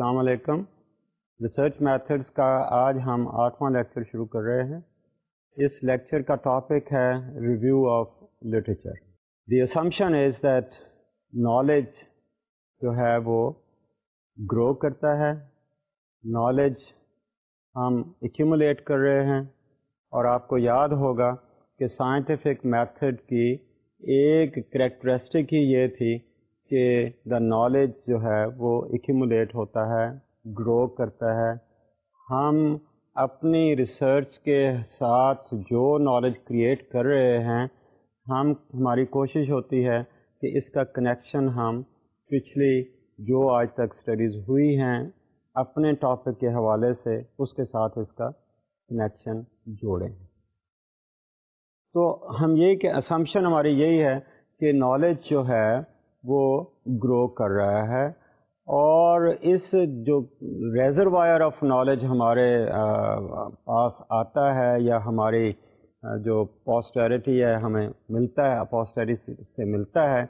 السلام علیکم research methods کا آج ہم آٹھواں لیکچر شروع کر رہے ہیں اس لیکچر کا ٹاپک ہے review of literature the assumption is that knowledge جو ہے وہ گرو کرتا ہے نالج ہم ایکومولیٹ کر رہے ہیں اور آپ کو یاد ہوگا کہ سائنٹیفک میتھڈ کی ایک کریکٹرسٹک ہی یہ تھی کہ دا نالج جو ہے وہ ایکیمولیٹ ہوتا ہے گرو کرتا ہے ہم اپنی ریسرچ کے ساتھ جو نالج کریٹ کر رہے ہیں ہم ہماری کوشش ہوتی ہے کہ اس کا کنیکشن ہم پچھلی جو آج تک اسٹڈیز ہوئی ہیں اپنے ٹاپک کے حوالے سے اس کے ساتھ اس کا کنیکشن جوڑیں تو ہم یہی کہ اسمپشن ہماری یہی ہے کہ نالج جو ہے وہ گرو کر رہا ہے اور اس جو ریزروائر آف نالج ہمارے پاس آتا ہے یا ہماری جو پوسٹیرٹی ہے ہمیں ملتا ہے پوسٹیری سے ملتا ہے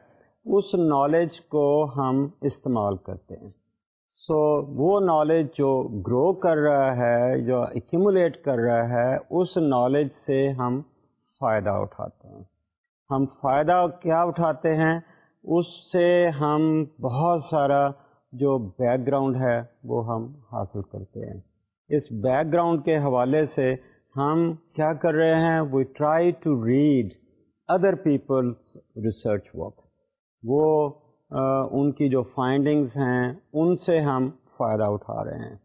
اس نالج کو ہم استعمال کرتے ہیں سو so, وہ نالج جو گرو کر رہا ہے جو ایکیمولیٹ کر رہا ہے اس نالج سے ہم فائدہ اٹھاتے ہیں ہم فائدہ کیا اٹھاتے ہیں اس سے ہم بہت سارا جو بیک گراؤنڈ ہے وہ ہم حاصل کرتے ہیں اس بیک گراؤنڈ کے حوالے سے ہم کیا کر رہے ہیں we try to read other peoples research work وہ ان کی جو فائنڈنگز ہیں ان سے ہم فائدہ اٹھا رہے ہیں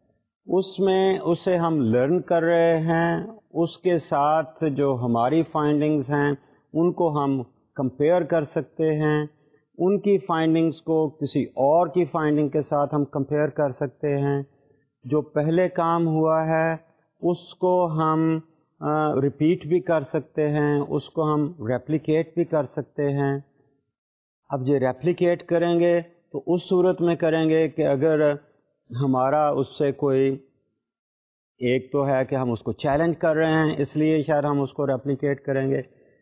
اس میں اسے ہم لرن کر رہے ہیں اس کے ساتھ جو ہماری فائنڈنگز ہیں ان کو ہم کمپیئر کر سکتے ہیں ان کی فائنڈنگز کو کسی اور کی فائنڈنگ کے ساتھ ہم کمپیئر کر سکتے ہیں جو پہلے کام ہوا ہے اس کو ہم رپیٹ بھی کر سکتے ہیں اس کو ہم ریپلیکیٹ بھی کر سکتے ہیں اب یہ ریپلیکیٹ کریں گے تو اس صورت میں کریں گے کہ اگر ہمارا اس سے کوئی ایک تو ہے کہ ہم اس کو چیلنج کر رہے ہیں اس لیے شاید ہم اس کو ریپلیکیٹ کریں گے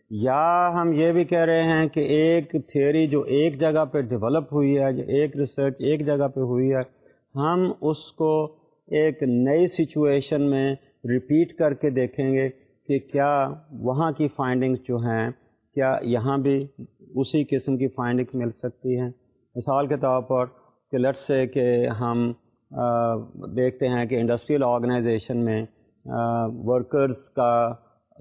یا ہم یہ بھی کہہ رہے ہیں کہ ایک تھیوری جو ایک جگہ پہ ڈیولپ ہوئی ہے جو ایک ریسرچ ایک جگہ پہ ہوئی ہے ہم اس کو ایک نئی سچویشن میں ریپیٹ کر کے دیکھیں گے کہ کیا وہاں کی فائنڈنگ جو ہیں کیا یہاں بھی اسی قسم کی فائنڈنگ مل سکتی ہیں مثال کے طور پر کہ لٹ سے کہ ہم دیکھتے ہیں کہ انڈسٹریل آرگنائزیشن میں ورکرز کا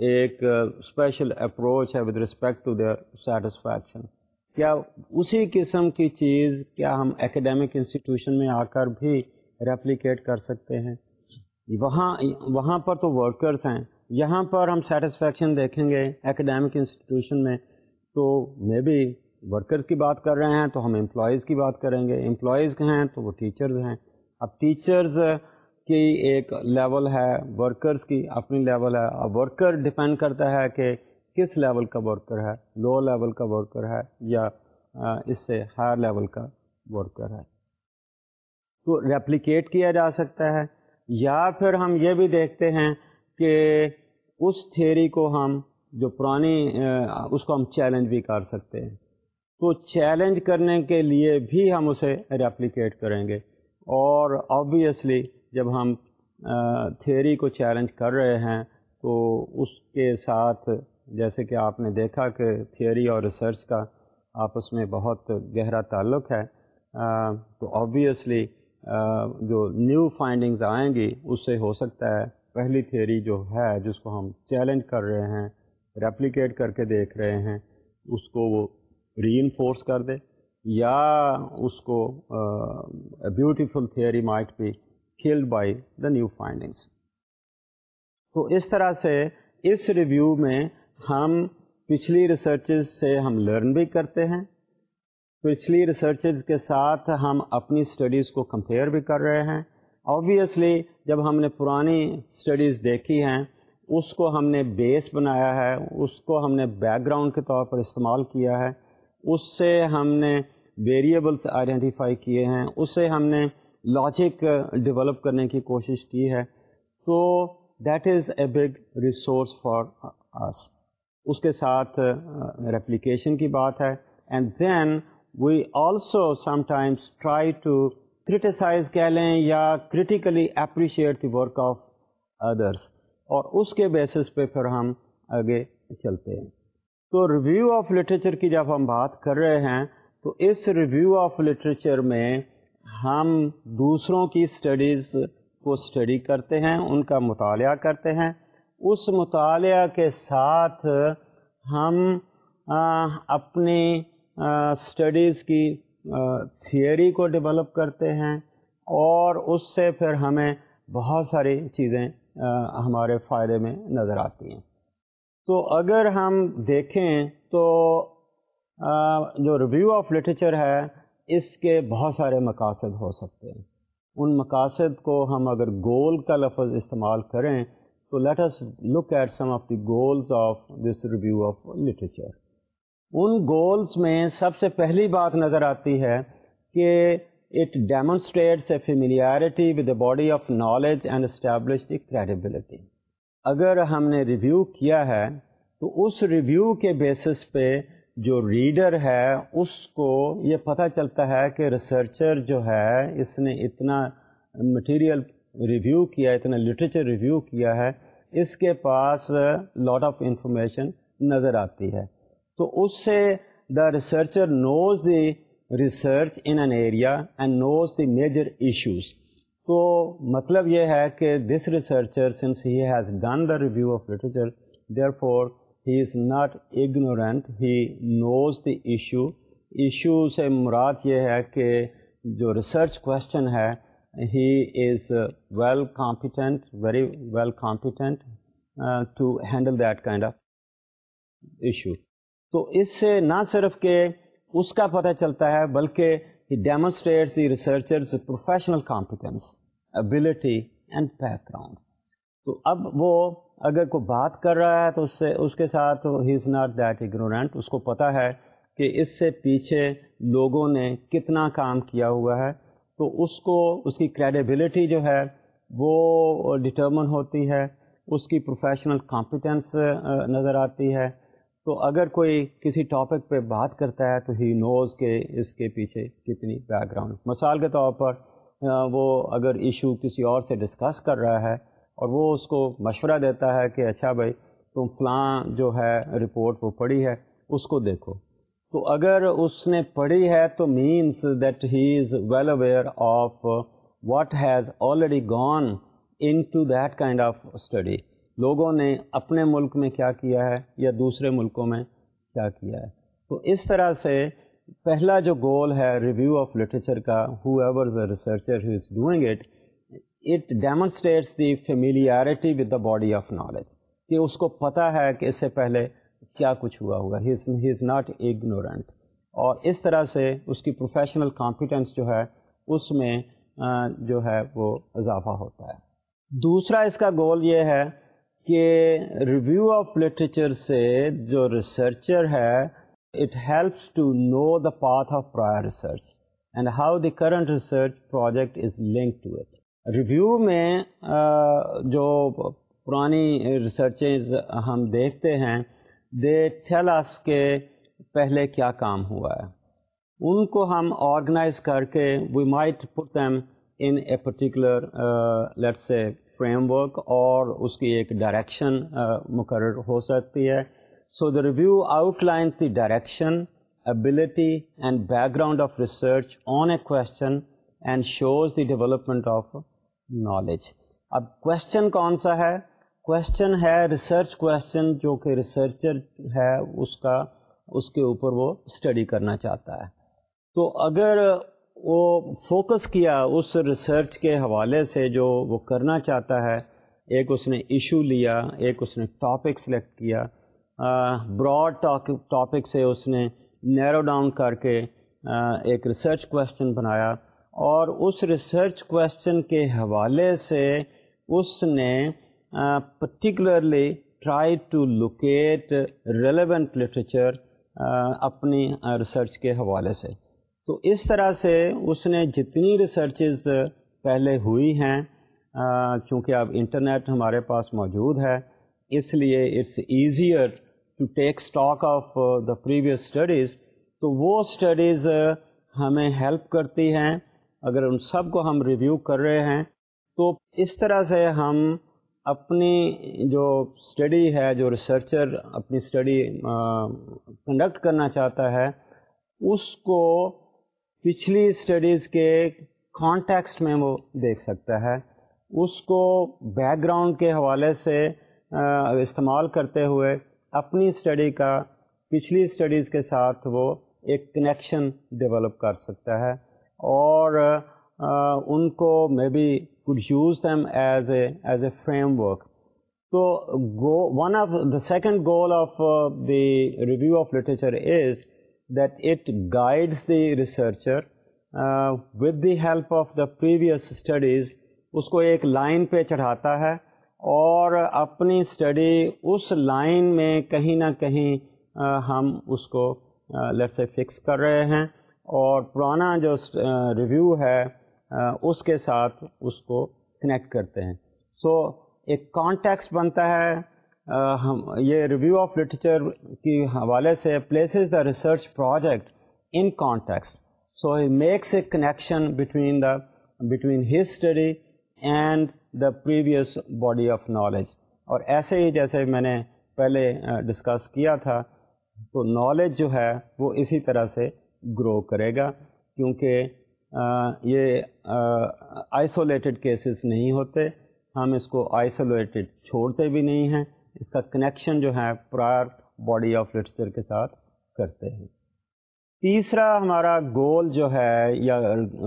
ایک اسپیشل اپروچ ہے with respect to their satisfaction کیا اسی قسم کی چیز کیا ہم اکیڈیمک انسٹیٹیوشن میں آ کر بھی ریپلیکیٹ کر سکتے ہیں وہاں وہاں پر تو ورکرس ہیں یہاں پر ہم سیٹسفیکشن دیکھیں گے اکیڈیمک انسٹیٹیوشن میں تو مے بی ورکرز کی بات کر رہے ہیں تو ہم امپلائیز کی بات کریں گے امپلائیز ہیں تو وہ ٹیچرز ہیں اب ٹیچرز کی ایک لیول ہے ورکرز کی اپنی لیول ہے اور ورکر ڈپینڈ کرتا ہے کہ کس لیول کا ورکر ہے لو لیول کا ورکر ہے یا اس سے ہائر لیول کا ورکر ہے تو ریپلیکیٹ کیا جا سکتا ہے یا پھر ہم یہ بھی دیکھتے ہیں کہ اس تھیوری کو ہم جو پرانی اس کو ہم چیلنج بھی کر سکتے ہیں تو چیلنج کرنے کے لیے بھی ہم اسے ریپلیکیٹ کریں گے اور آبویسلی جب ہم تھیوری کو چیلنج کر رہے ہیں تو اس کے ساتھ جیسے کہ آپ نے دیکھا کہ تھیوری اور ریسرچ کا آپس میں بہت گہرا تعلق ہے تو آبویسلی جو نیو فائنڈنگز آئیں گی اس سے ہو سکتا ہے پہلی تھیوری جو ہے جس کو ہم چیلنج کر رہے ہیں ریپلیکیٹ کر کے دیکھ رہے ہیں اس کو وہ ری انفورس کر دے یا اس کو بیوٹیفل تھیوری مائٹ بھی held by the new findings تو اس طرح سے اس ریویو میں ہم پچھلی ریسرچز سے ہم لرن بھی کرتے ہیں پچھلی ریسرچز کے ساتھ ہم اپنی اسٹڈیز کو کمپیئر بھی کر رہے ہیں آبویسلی جب ہم نے پرانی اسٹڈیز دیکھی ہیں اس کو ہم نے بیس بنایا ہے اس کو ہم نے بیک گراؤنڈ کے طور پر استعمال کیا ہے اس سے ہم نے ویریبلس آئیڈینٹیفائی کیے ہیں اس سے ہم نے لاجک ڈیولپ uh, کرنے کی کوشش کی ہے تو that is a big resource for us اس کے ساتھ ریپلیکیشن uh, کی بات ہے and then we also sometimes try to criticize کہہ لیں یا critically appreciate the work of others اور اس کے بیسس پہ پھر ہم آگے چلتے ہیں تو ریویو آف لٹریچر کی جب ہم بات کر رہے ہیں تو اس ریویو آف لٹریچر میں ہم دوسروں کی اسٹڈیز کو اسٹڈی کرتے ہیں ان کا مطالعہ کرتے ہیں اس مطالعہ کے ساتھ ہم اپنی اسٹڈیز کی تھیئری کو ڈیولپ کرتے ہیں اور اس سے پھر ہمیں بہت ساری چیزیں ہمارے فائدے میں نظر آتی ہیں تو اگر ہم دیکھیں تو جو ریویو آف لٹریچر ہے اس کے بہت سارے مقاصد ہو سکتے ہیں ان مقاصد کو ہم اگر گول کا لفظ استعمال کریں تو let let's look at some of the goals of this review of literature ان گولز میں سب سے پہلی بات نظر آتی ہے کہ it demonstrates a familiarity with a body of knowledge and establish the credibility اگر ہم نے ریویو کیا ہے تو اس ریویو کے بیسس پہ جو ریڈر ہے اس کو یہ پتہ چلتا ہے کہ ریسرچر جو ہے اس نے اتنا مٹیریل ریویو کیا اتنا لٹریچر ریویو کیا ہے اس کے پاس لاٹ آف انفارمیشن نظر آتی ہے تو اس سے the researcher knows the research in an area and knows the major issues تو مطلب یہ ہے کہ this researcher since he has done the review of literature therefore he is not ignorant he knows the issue issue سے مراد یہ ہے کہ جو ریسرچ کوشچن ہے he is well competent very well competent to handle that kind of issue تو اس سے نہ صرف کہ اس کا پتہ چلتا ہے بلکہ he demonstrate the researchers professional competence ability and background تو اب وہ اگر کوئی بات کر رہا ہے تو اس سے اس کے ساتھ ہی از ناٹ دیٹ اگنورینٹ اس کو پتہ ہے کہ اس سے پیچھے لوگوں نے کتنا کام کیا ہوا ہے تو اس کو اس کی کریڈیبلٹی جو ہے وہ ڈٹرمن ہوتی ہے اس کی پروفیشنل کمپیٹنس نظر آتی ہے تو اگر کوئی کسی ٹاپک پہ بات کرتا ہے تو ہی نوز کے اس کے پیچھے کتنی بیک گراؤنڈ مثال کے طور پر وہ اگر ایشو کسی اور سے ڈسکس کر رہا ہے اور وہ اس کو مشورہ دیتا ہے کہ اچھا بھائی تم فلاں جو ہے رپورٹ وہ پڑھی ہے اس کو دیکھو تو اگر اس نے پڑھی ہے تو means that he is well aware of what has already gone in to that kind of study لوگوں نے اپنے ملک میں کیا کیا ہے یا دوسرے ملکوں میں کیا کیا ہے تو اس طرح سے پہلا جو گول ہے ریویو آف لٹریچر کا whoever researcher who is doing it it demonstrates the familiarity with the body of knowledge کہ اس کو پتہ ہے کہ اس سے پہلے کیا کچھ ہوا ہوا ہی از ناٹ اگنورنٹ اور اس طرح سے اس کی پروفیشنل کانفیڈینس جو ہے اس میں جو ہے وہ اضافہ ہوتا ہے دوسرا اس کا گول یہ ہے کہ ریویو آف لٹریچر سے جو ریسرچر ہے it helps to know the path of prior research and how the current research project is link to it review میں جو پرانی ریسرچز ہم دیکھتے ہیں دے ٹھیلاس کے پہلے کیا کام ہوا ہے ان کو ہم آرگنائز کر کے we might put them in a particular late سے فریم ورک اور اس کی ایک ڈائریکشن مقرر ہو سکتی ہے so the review outlines the direction ability and background of research on a and and shows the development of knowledge اب کویشچن کون سا ہے کویشچن ہے ریسرچ کویشچن جو کہ ریسرچر ہے اس کا اس کے اوپر وہ اسٹڈی کرنا چاہتا ہے تو اگر وہ فوکس کیا اس ریسرچ کے حوالے سے جو وہ کرنا چاہتا ہے ایک اس نے ایشو لیا ایک اس نے ٹاپک سلیکٹ کیا براڈ ٹاپک سے اس نے نیرو ڈاؤن کر کے ایک ریسرچ کوشچن بنایا اور اس ریسرچ کوشچن کے حوالے سے اس نے particularly try to locate relevant literature اپنی ریسرچ کے حوالے سے تو اس طرح سے اس نے جتنی ریسرچز پہلے ہوئی ہیں چونکہ اب انٹرنیٹ ہمارے پاس موجود ہے اس لیے it's easier to take stock of the previous studies تو وہ اسٹڈیز ہمیں ہیلپ کرتی ہیں اگر ان سب کو ہم ریویو کر رہے ہیں تو اس طرح سے ہم اپنی جو اسٹڈی ہے جو ریسرچر اپنی اسٹڈی کنڈکٹ کرنا چاہتا ہے اس کو پچھلی اسٹڈیز کے کانٹیکسٹ میں وہ دیکھ سکتا ہے اس کو بیک گراؤنڈ کے حوالے سے استعمال کرتے ہوئے اپنی اسٹڈی کا پچھلی اسٹڈیز کے ساتھ وہ ایک کنیکشن ڈیولپ کر سکتا ہے اور ان کو may be could use them as a as a framework تو one of the second goal of the review of literature is that it guides the researcher with the help of the previous studies اس کو ایک line پہ چڑھاتا ہے اور اپنی study اس لائن میں کہیں نہ کہیں ہم اس کو لیٹ سے فکس کر رہے ہیں اور پرانا جو ریویو ہے اس کے ساتھ اس کو کنیکٹ کرتے ہیں سو ایک کانٹیکس بنتا ہے ہم یہ ریویو آف لٹریچر کی حوالے سے places the research project in context so he makes a connection between the between history and the previous body of knowledge اور ایسے ہی جیسے میں نے پہلے ڈسکس کیا تھا تو نالج جو ہے وہ اسی طرح سے گرو کرے گا کیونکہ یہ آئسولیٹڈ کیسز نہیں ہوتے ہم اس کو آئسولیٹڈ چھوڑتے بھی نہیں ہیں اس کا کنیکشن جو ہے پرائر باڈی آف لٹریچر کے ساتھ کرتے ہیں تیسرا ہمارا گول جو ہے یا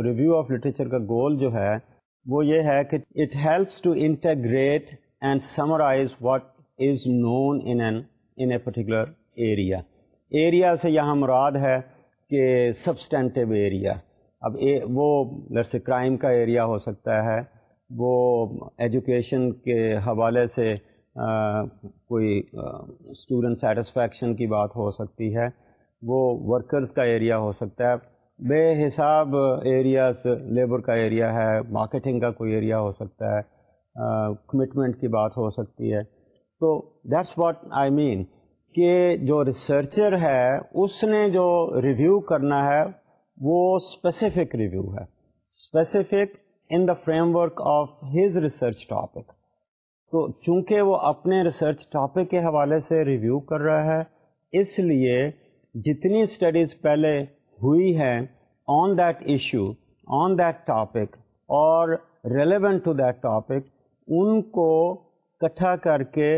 ریویو آف لٹریچر کا گول جو ہے وہ یہ ہے کہ it helps to integrate and summarize what is known in an in a particular area area سے یہاں مراد ہے کہ سبسٹینٹیو ایریا اب اے وہ جیسے کرائم کا ایریا ہو سکتا ہے وہ ایجوکیشن کے حوالے سے آ, کوئی اسٹوڈنٹ سیٹسفیکشن کی بات ہو سکتی ہے وہ ورکرز کا ایریا ہو سکتا ہے بے حساب ایریاز لیبر کا ایریا ہے مارکیٹنگ کا کوئی ایریا ہو سکتا ہے کمٹمنٹ کی بات ہو سکتی ہے تو دیٹس واٹ آئی مین کہ جو ریسرچر ہے اس نے جو ریویو کرنا ہے وہ اسپیسیفک ریویو ہے specific in the framework of his research topic تو چونکہ وہ اپنے ریسرچ ٹاپک کے حوالے سے ریویو کر رہا ہے اس لیے جتنی اسٹڈیز پہلے ہوئی ہیں on that issue on that topic اور ریلیونٹ ٹو دیٹ ٹاپک ان کو اکٹھا کر کے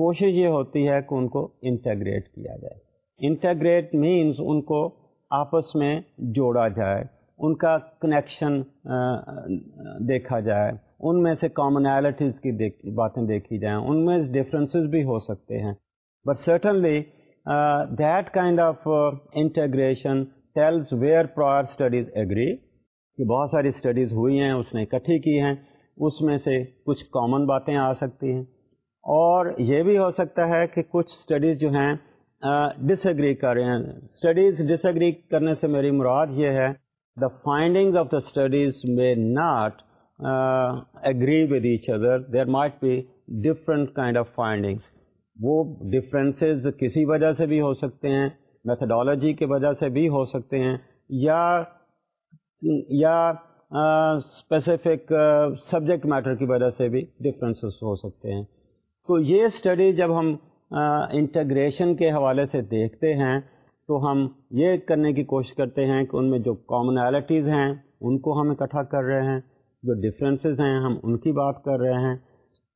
کوشش یہ ہوتی ہے کہ ان کو انٹیگریٹ کیا جائے انٹیگریٹ مینس ان کو آپس میں جوڑا جائے ان کا کنیکشن دیکھا جائے ان میں سے کامنالٹیز کی باتیں دیکھی جائیں ان میں ڈفرینسز بھی ہو سکتے ہیں but certainly that kind of integration tells where prior studies agree کہ بہت ساری اسٹڈیز ہوئی ہیں اس نے اکٹھی کی ہیں اس میں سے کچھ کامن باتیں آ سکتی ہیں اور یہ بھی ہو سکتا ہے کہ کچھ اسٹڈیز جو ہیں ڈس ایگری کر رہے ہیں اسٹڈیز ڈس ایگری کرنے سے میری مراد یہ ہے the findings of the studies may not agree with each other there might be different kind of findings وہ ڈفرینسز کسی وجہ سے بھی ہو سکتے ہیں میتھڈالوجی کی وجہ سے بھی ہو سکتے ہیں یا یا اسپیسیفک سبجیکٹ میٹر کی وجہ سے بھی ڈفرینسز ہو سکتے ہیں تو یہ اسٹڈی جب ہم انٹیگریشن کے حوالے سے دیکھتے ہیں تو ہم یہ کرنے کی کوشش کرتے ہیں کہ ان میں جو کامنالٹیز ہیں ان کو ہم اکٹھا کر رہے ہیں جو ڈفرینسز ہیں ہم ان کی بات کر رہے ہیں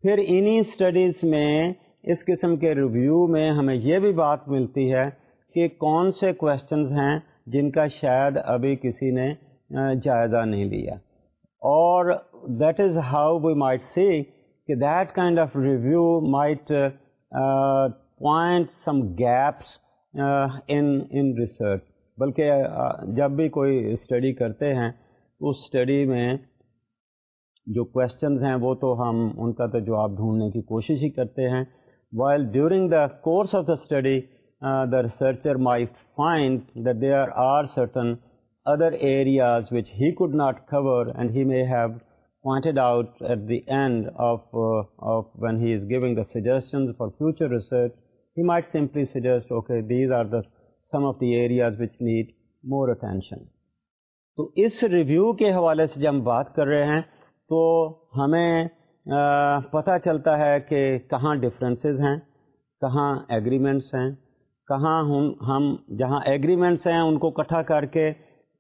پھر انہی اسٹڈیز میں اس قسم کے ریویو میں ہمیں یہ بھی بات ملتی ہے کہ کون سے کویشچنز ہیں جن کا شاید ابھی کسی نے جائزہ نہیں لیا اور that is how we might see کہ that kind of review might point some gaps in in research بلکہ جب بھی کوئی اسٹڈی کرتے ہیں اس اسٹڈی میں جو کوشچنز ہیں وہ تو ہم ان کا تو جواب ڈھونڈنے کی کوشش ہی کرتے ہیں while during the course of the study the researcher may find that there are certain other areas which he could not cover and he may have of out at the end of of for he is giving the suggestions for future these are the some of the areas which need more attention تو اس review کے حوالے سے جب ہم بات کر رہے ہیں تو ہمیں پتہ چلتا ہے کہ کہاں ڈفرینسز ہیں کہاں ایگریمنٹس ہیں کہاں ہم ہم جہاں ایگریمنٹس ہیں ان کو اکٹھا کر کے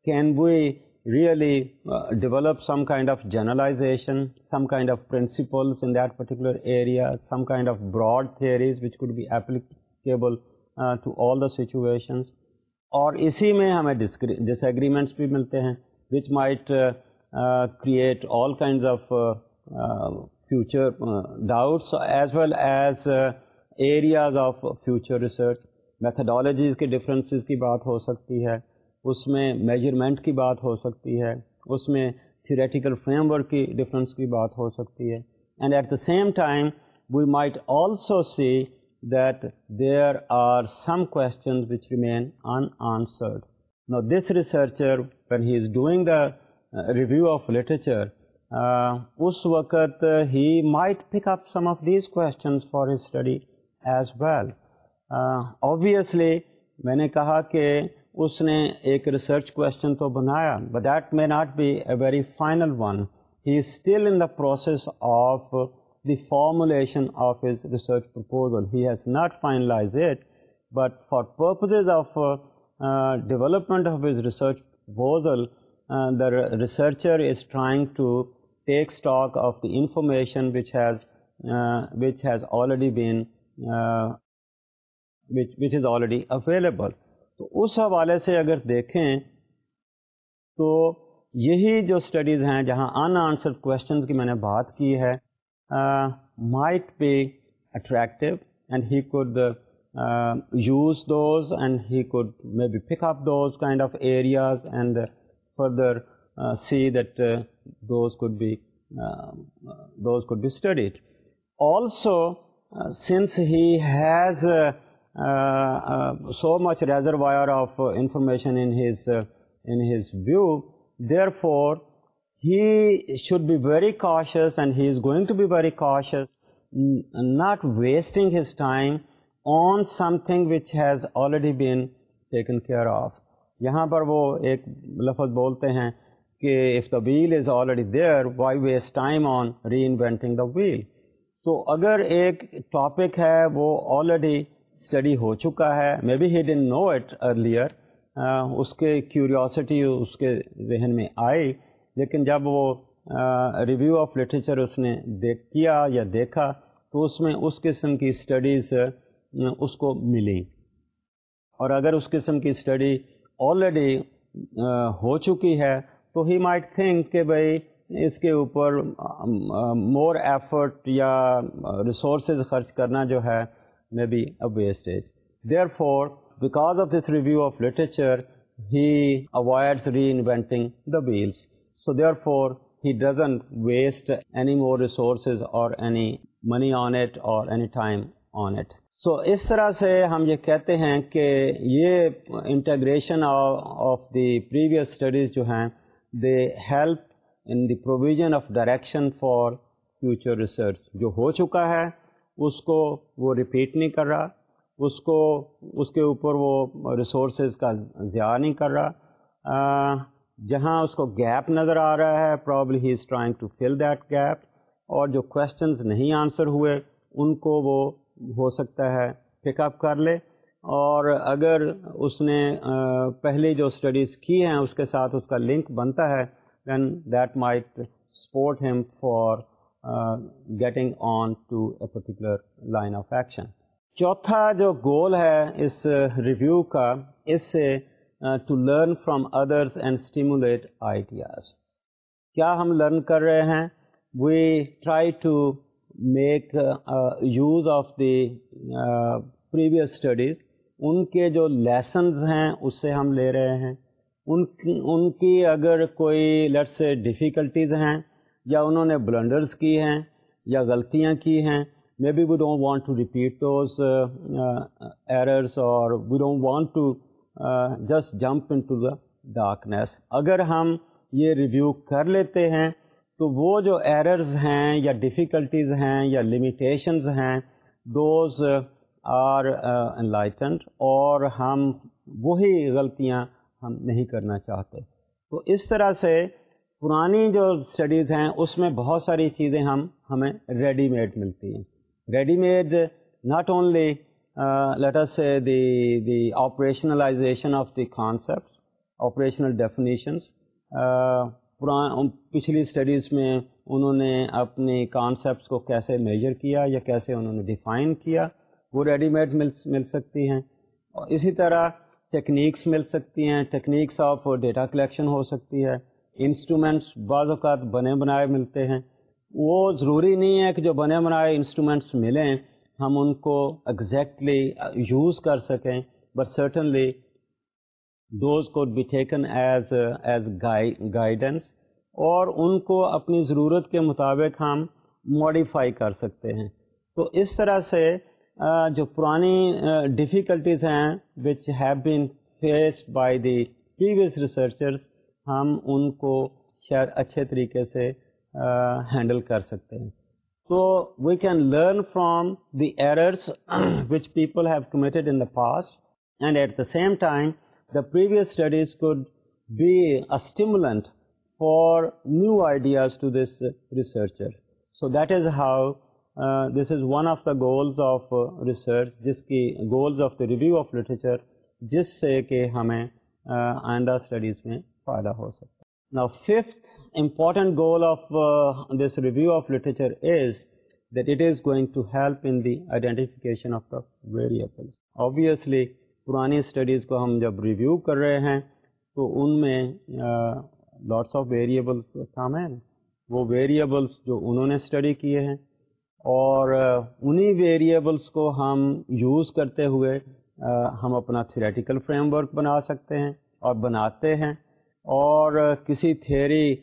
can we really uh, develop some kind of generalization, some kind of principles in that particular area, some kind of broad theories which could be applicable uh, to all the situations. اور اسی میں ہمیں disagreements بھی ملتے ہیں which might create all kinds of future doubts as well as areas of future research methodologies کے differences کی بات ہو سکتی ہے اس میں میجرمنٹ کی بات ہو سکتی ہے اس میں تھیوریٹیکل فریم ورک کی ڈفرینس کی بات ہو سکتی ہے and at the same time we might also see that there are some question unanswered نا this researcher when he is doing the review of literature اس وقت he might pick up some of these questions for study as well obviously میں نے کہا کہ اس نے ایک ریسرچ تو بنایا but that may not be a very final one he is still the process of the formulation of his research proposal he has not finalise it but for purposes of development of his research proposal the researcher is trying to take stock of the information which which has has already been which is already available تو اس حوالے سے اگر دیکھیں تو یہی جو studies ہیں جہاں ان آنسر کوشچنز کی میں نے بات کی ہے might be attractive and he could use those and he could may be pick up those kind of areas and further see that those could be those could be studied also since he has so much reservoir of information in his in his view therefore he should be very cautious and he is going to be very cautious not wasting his time on something which has already been taken care of یہاں پر وہ ایک لفظ بولتے ہیں کہ if the wheel is already there why waste time on reinventing the wheel تو اگر ایک ٹاپک ہے وہ آلریڈی اسٹڈی ہو چکا ہے may be he done no at earlier اس کے کیوریوسٹی اس کے ذہن میں آئی لیکن جب وہ ریویو آف لٹریچر اس نے دیکھ کیا یا دیکھا تو اس میں اس قسم کی اسٹڈیز اس کو ملی اور اگر اس قسم کی اسٹڈی آلریڈی ہو چکی ہے تو ہی مائٹ تھنک کہ بھائی اس کے اوپر مور ایفرٹ یا ریسورسز خرچ کرنا جو ہے a wastage. Therefore, therefore, because of of this review literature, he he avoids reinventing the wheels. So doesn't waste any more resources or any money on it or any time on it. So so, اس طرح سے ہم یہ کہتے ہیں کہ یہ integration of the previous studies جو ہیں they help in the provision of direction for future research جو ہو چکا ہے اس کو وہ رپیٹ نہیں کر رہا اس کو اس کے اوپر وہ ریسورسز کا ضیاع نہیں کر رہا جہاں اس کو گیپ نظر آ رہا ہے probably he is trying to fill that gap اور جو کویشچنز نہیں آنسر ہوئے ان کو وہ ہو سکتا ہے پک اپ کر لے اور اگر اس نے پہلے جو اسٹڈیز کی ہیں اس کے ساتھ اس کا لنک بنتا ہے دین دیٹ مائٹ سپورٹ ہم for getting on to a particular line of action چوتھا جو گول ہے اس ریویو کا اس سے to learn from others and stimulate ideas کیا ہم لرن کر رہے ہیں we try to make use of the previous studies ان کے جو لیسنز ہیں اس سے ہم لے رہے ہیں ان ان کی اگر کوئی لٹ سے ڈیفیکلٹیز ہیں یا انہوں نے بلنڈرز کی ہیں یا غلطیاں کی ہیں may be we don't want to repeat those errors اور we don't want to just jump into the darkness اگر ہم یہ ریویو کر لیتے ہیں تو وہ جو ایررز ہیں یا ڈیفیکلٹیز ہیں یا لمیٹیشنز ہیں دوز آر ان اور ہم وہی غلطیاں ہم نہیں کرنا چاہتے تو اس طرح سے پرانی جو اسٹڈیز ہیں اس میں بہت ساری چیزیں ہم ہمیں ریڈی میڈ ملتی ہیں ready made not only let's the the operationalisation of the concept operational definitions پران پچھلی اسٹڈیز میں انہوں نے اپنی کانسیپٹس کو کیسے میجر کیا یا کیسے انہوں نے ڈیفائن کیا وہ ریڈی میڈ مل مل سکتی ہیں اسی طرح ٹیکنیکس مل سکتی ہیں ٹیکنیکس آف ڈیٹا کلیکشن ہو سکتی ہے انسٹرومینٹس بعض اوقات بنے بنائے ملتے ہیں وہ ضروری نہیں ہے کہ جو بنے بنائے انسٹرومینٹس ملیں ہم ان کو exactly یوز کر سکیں but certainly those could be taken as as guidance اور ان کو اپنی ضرورت کے مطابق ہم ماڈیفائی کر سکتے ہیں تو اس طرح سے جو پرانی ڈیفیکلٹیز ہیں which have been faced by the previous researchers ہم ان کو شاید اچھے طریقے سے ہینڈل کر سکتے ہیں تو we can learn from the errors which people have committed in the past and at the same time the previous studies could be stimulant for new ideas to this researcher so that is how this is one of the goals of research جس کی goals of the review of literature جس سے کہ ہمیں آئندہ studies میں فائدہ ہو سکتا ہے نا fifth important goal of this review of literature is that it is going to help in the identification of the variables obviously پرانی اسٹڈیز کو ہم جب ریویو کر رہے ہیں تو ان میں لاٹس آف ویریبلس کام ہیں وہ ویریبلس جو انہوں نے اسٹڈی کیے ہیں اور انہی ویریبلس کو ہم یوز کرتے ہوئے ہم اپنا تھریٹیکل فریم ورک بنا سکتے ہیں اور بناتے ہیں اور کسی تھیوری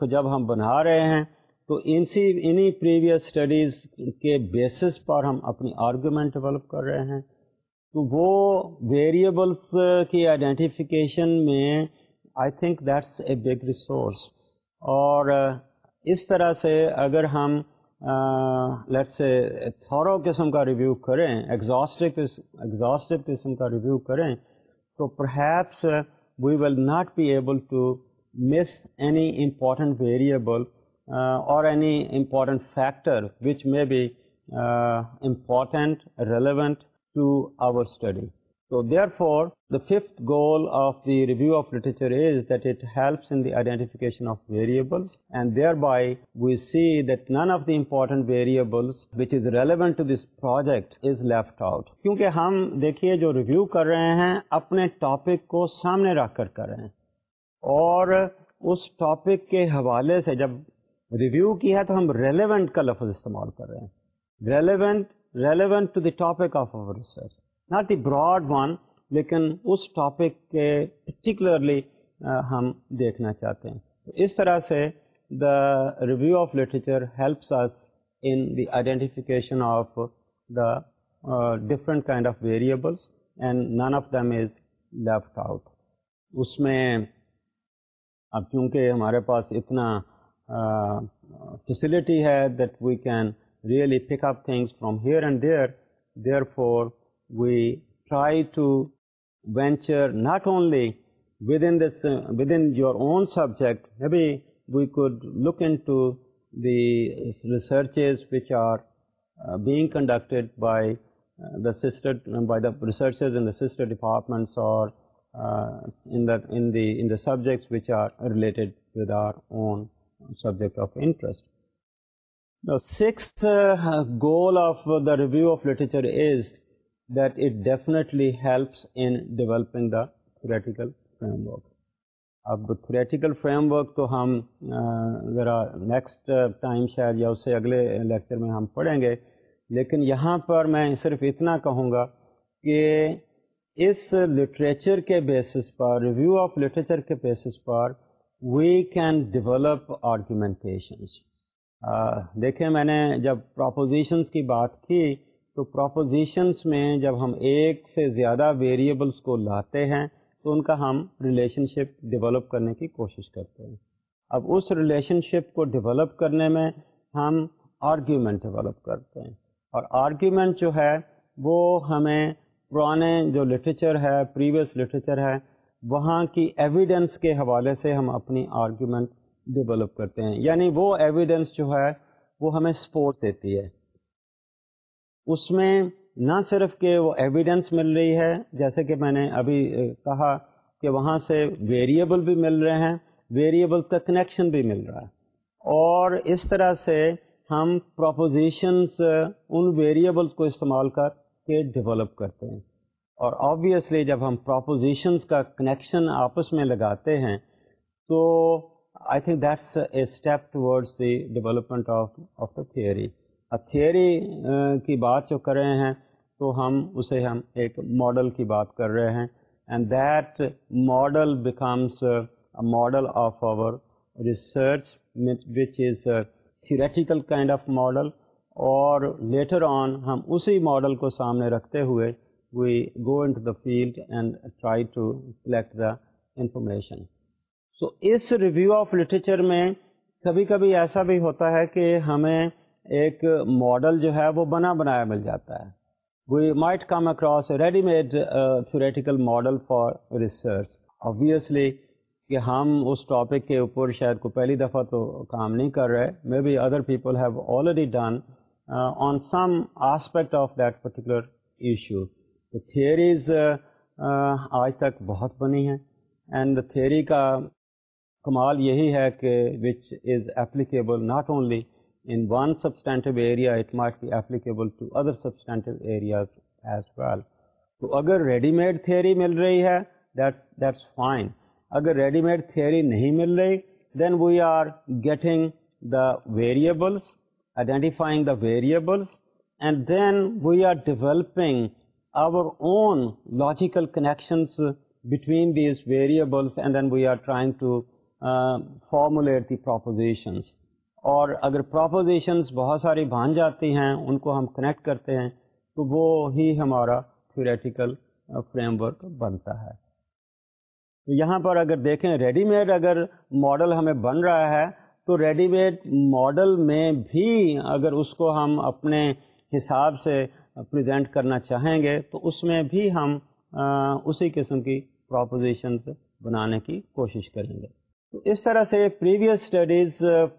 کو جب ہم بنا رہے ہیں تو ان سی انہی پریویس اسٹڈیز کے بیسس پر ہم اپنی آرگیومنٹ ڈیولپ کر رہے ہیں تو وہ ویریبلس کی آئیڈینٹیفیکیشن میں I think that's a big resource اور اس طرح سے اگر ہم لیٹ سے تھورو قسم کا ریویو کریں ایگزاسٹو ایگزاسٹو قسم کا ریویو کریں تو perhaps we will not be able to miss any important variable uh, or any important factor which may be uh, important, relevant to our study. So therefore, fifth goal of the ریویوسکیشن ہم دیکھیے جو review کر رہے ہیں اپنے کو سامنے رکھ کر کر رہے ہیں اور اس ٹاپک کے حوالے سے جب ریویو کی ہے تو ہم ریلیونٹ کا لفظ استعمال کر رہے ہیں relevant relevant not the broad one لیکن اس ٹاپک کے پرٹیکولرلی ہم دیکھنا چاہتے ہیں اس طرح سے the review of literature helps us in the identification of the different kind of variables and none of them is left out اس میں اب چونکہ ہمارے پاس اتنا فیسلٹی ہے that we can really pick up things from here and there therefore we try to venture not only your own subject me be we could look in research conducted by the research department اور subjects which are related are own subject of interest six goal of the review of literature is that it definitely helps in developing the theoretical framework theoretical framework تو ہم ذرا next time شاید یا اس سے اگلے lecture میں ہم پڑھیں گے لیکن یہاں پر میں صرف اتنا کہوں گا کہ اس لٹریچر کے بیسس پر ریویو آف لٹریچر کے بیسس پر وی کین ڈیولپ آرگومنٹیشنس دیکھیں میں نے جب پراپوزیشنس کی بات کی تو پروپوزیشنس میں جب ہم ایک سے زیادہ ویریبلس کو لاتے ہیں تو ان کا ہم ریلیشن شپ ڈیولپ کرنے کی کوشش کرتے ہیں اب اس ریلیشن شپ کو ڈیولپ کرنے میں ہم آرگیومنٹ ڈیولپ کرتے ہیں اور آرگیومنٹ جو ہے وہ ہمیں پرانے جو لٹریچر ہے پریویس لٹریچر ہے وہاں کی ایویڈنس کے حوالے سے ہم اپنی آرگیومنٹ ڈیولپ کرتے ہیں یعنی وہ ایویڈنس جو ہے وہ ہمیں سپورٹ دیتی ہے اس میں نہ صرف کہ وہ ایویڈنس مل رہی ہے جیسے کہ میں نے ابھی کہا کہ وہاں سے ویریبل بھی مل رہے ہیں ویریبلس کا کنیکشن بھی مل رہا ہے اور اس طرح سے ہم پروپوزیشنس ان ویریبلس کو استعمال کر کے ڈیولپ کرتے ہیں اور آبویسلی جب ہم پروپوزیشنس کا کنیکشن آپس میں لگاتے ہیں تو I think that's a step towards the development of of the theory theory کی بات جو کر رہے ہیں تو ہم اسے ہم ایک ماڈل کی بات کر رہے ہیں and that model becomes model of our research which is theoretical kind of model اور لیٹر آن ہم اسی ماڈل کو سامنے رکھتے ہوئے we go into the field and try to collect the information so اس ریویو آف لٹریچر میں کبھی کبھی ایسا بھی ہوتا ہے کہ ہمیں ایک ماڈل جو ہے وہ بنا بنایا مل جاتا ہے we might come across ready made theoretical model for research obviously کہ ہم اس ٹاپک کے اوپر شاید کو پہلی دفعہ تو کام نہیں کر رہے may be other people have already done on some aspect of that particular issue تو تھیئریز آج تک بہت بنی ہیں اینڈ تھیوری کا کمال یہی ہے کہ which is applicable not only in one substantive substantive area, it might be applicable to other areas as well. اگر ریڈی میڈ تھیری مل رہی ہے مل رہی then we are getting the variables identifying the variables and then we are developing our own logical connections between these variables then we are trying formulate پر اور اگر propositions بہت ساری بھان جاتی ہیں ان کو ہم کنیکٹ کرتے ہیں تو وہ ہی ہمارا تھیوریٹیکل فریم ورک بنتا ہے تو یہاں پر اگر دیکھیں ریڈی میڈ اگر ماڈل ہمیں بن رہا ہے تو ریڈی میڈ ماڈل میں بھی اگر اس کو ہم اپنے حساب سے پریزنٹ کرنا چاہیں گے تو اس میں بھی ہم uh, اسی قسم کی پراپوزیشنس بنانے کی کوشش کریں گے اس طرح سے previous studies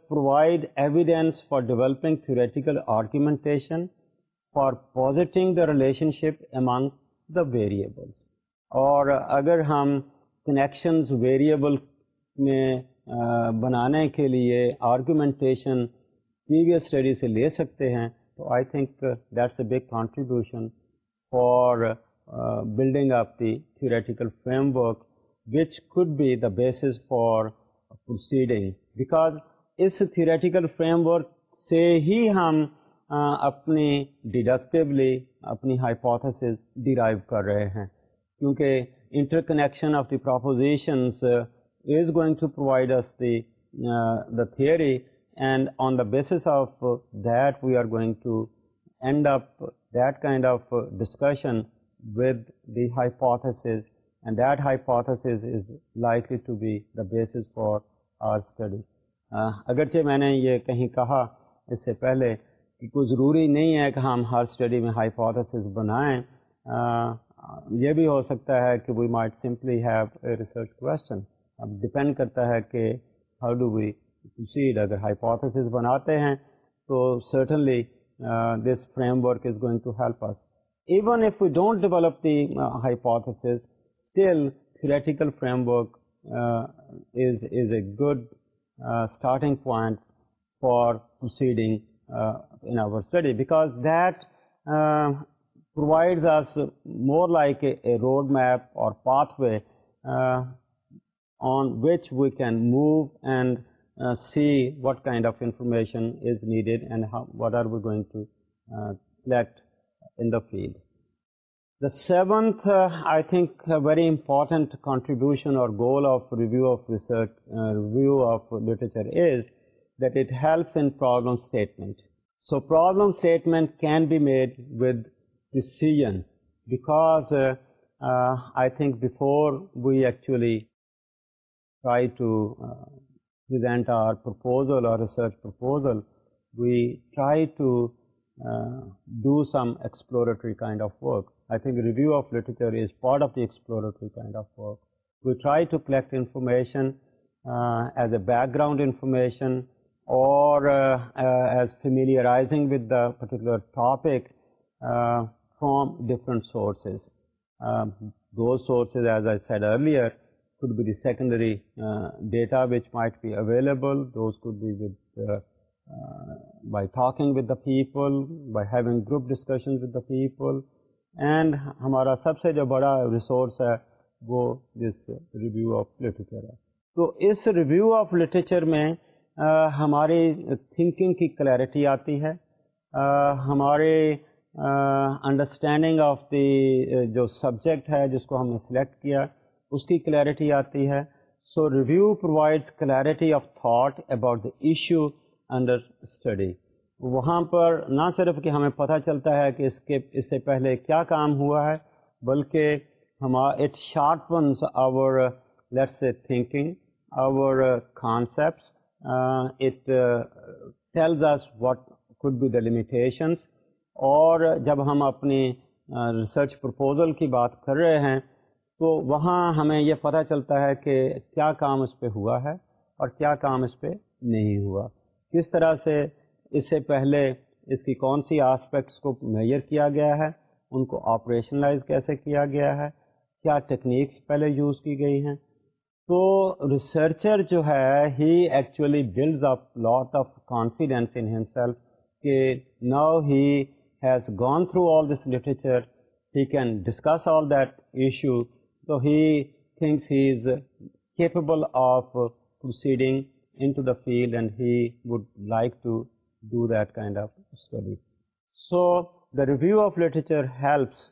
provide evidence for developing theoretical argumentation for positing the relationship among the variables اور اگر ہم کنیکشنز ویریبل میں uh, بنانے کے لیے آرگومنٹیشن پریویس اسٹڈی سے لے سکتے ہیں تو I think that's a big contribution for building of the theoretical framework which خوڈ be the basis for proceeding because اس تھیریٹیکل فریم ورک سے ہی ہم اپنی ڈیڈکٹیولی اپنی ہائپوتھس ڈیرائیو کر رہے ہیں کیونکہ interconnection of the propositions is going to provide us the the theory and on the basis of that we are going to end up that kind of discussion with the hypothesis and that hypothesis is likely to be the basis for our study اگرچہ میں نے یہ کہیں کہا اس سے پہلے کہ کوئی ضروری نہیں ہے کہ ہم ہر اسٹڈی میں ہائپوتھس بنائیں یہ بھی ہو سکتا ہے کہ we might simply have a research question اب ڈپینڈ کرتا ہے کہ ہاؤ ڈو وی پروسیڈ اگر ہائیپوتھس بناتے ہیں تو certainly this framework is going to help us even if we don't develop the hypothesis still theoretical framework Uh, is a good uh, starting point for proceeding uh, in our study, because that provides us more like a roadmap or pathway on which we can move and see what kind of information is needed and what are we going to collect in the field. The seventh, uh, I think, a very important contribution or goal of review of research, uh, review of literature is that it helps in problem statement. So problem statement can be made with precision because uh, I think before we actually try to present our proposal or research proposal, we try to uh, do some exploratory kind of work. I think review of literature is part of the exploratory kind of work. We try to collect information uh, as a background information or uh, as familiarizing with the particular topic from different sources. Um, those sources, as I said earlier, could be the secondary data which might be available. Those could be with by talking with the people by having group discussion with the people and ہمارا سب سے جو بڑا resource ہے وہ this review of literature ہے تو اس ریویو آف لٹریچر میں uh, ہماری تھنکنگ کی کلیئرٹی آتی ہے uh, ہمارے انڈرسٹینڈنگ آف دی جو سبجیکٹ ہے جس کو ہم نے سلیکٹ کیا اس کی کلیئرٹی آتی ہے so review provides clarity of thought about the issue under study وہاں پر نہ صرف کہ ہمیں پتہ چلتا ہے کہ اس کے اس سے پہلے کیا کام ہوا ہے بلکہ ہمارا it sharpens our let's thinking our concepts it tells us what could be the limitations اور جب ہم اپنی ریسرچ uh, پرپوزل کی بات کر رہے ہیں تو وہاں ہمیں یہ پتہ چلتا ہے کہ کیا کام اس پہ ہوا ہے اور کیا کام اس پہ نہیں ہوا کس طرح سے اس سے پہلے اس کی کون سی آسپیکٹس کو میئر کیا گیا ہے ان کو آپریشنلائز کیسے کیا گیا ہے کیا ٹیکنیکس پہلے یوز کی گئی ہیں تو ریسرچر جو ہے he actually builds up lot of confidence in himself کہ now he has gone through all this literature he can discuss all that issue تو he thinks he is capable of proceeding into the field and he would like to do that kind of study so the review of literature helps